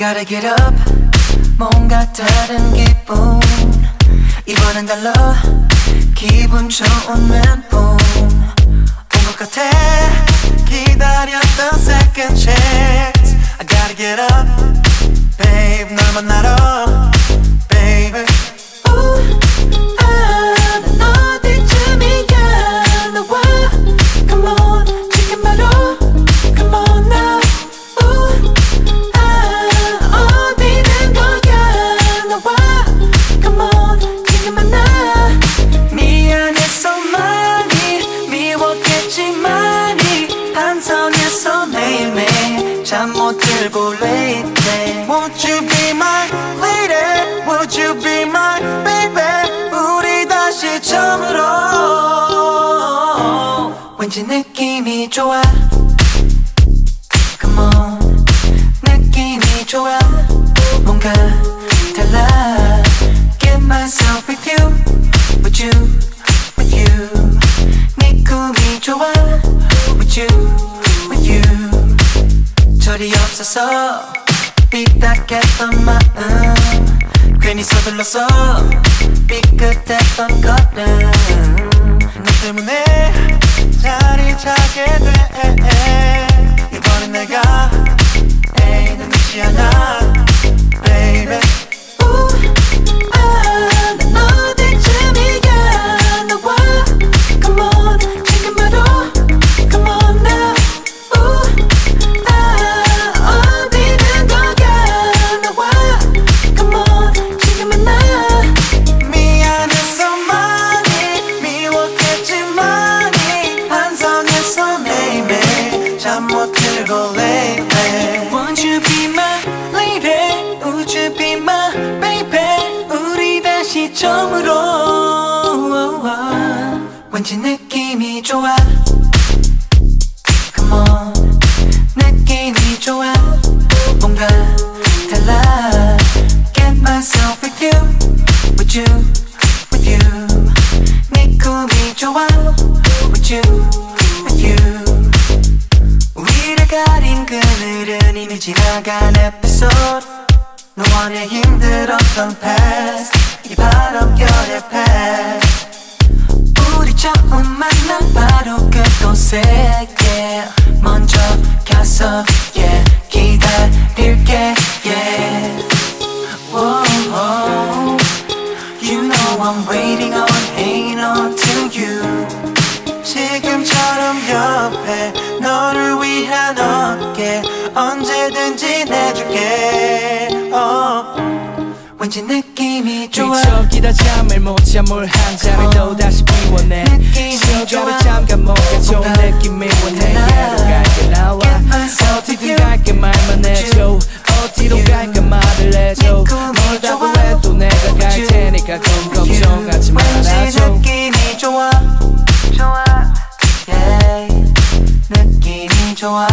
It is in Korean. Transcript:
gotta get up. 뭔가 다른 기분. 이번엔 달라. 기분 좋은 멘붕 들고 lately Won't you be my lady Would you be my baby 우리 다시 처음으로 왠지 느낌이 좋아 Come on 느낌이 좋아 뭔가 달라 Get myself with you With you 절이 없어서 삐딱했던 마음. 괜히 서둘러서 삐끗했던 거든 너 때문에 자리 찾게 돼 Would you be my baby 우리 다시 처음으로 왠지 느낌이 좋아 Come on 느낌이 좋아 뭔가 달라 Get myself with you With you With you 네 꿈이 좋아 With you With you 우리를 가린 그늘은 이미 지나간 에피소드 너와의 힘들었던 past 이 바람결의 past 우리 처음 만난 바로 그곳에 yeah. 먼저 가서 yeah. 기다릴게 yeah. Whoa, whoa. You know I'm waiting on, 왠지 느낌이 좋아 뒤척이다 잠을 못 잠을 한 잔을 또 다시 비워내 좋아. 잠깐 뭔가 좋은 느낌이 원해. 예로 갈게 나와 어디든. 갈게 말만 해줘 어디로. 갈까 말을 해줘 멀다고. 해도 내가 갈. 테니까 그건 걱정하지 말아줘 느낌이 좋아 좋아 yeah. 느낌이 좋아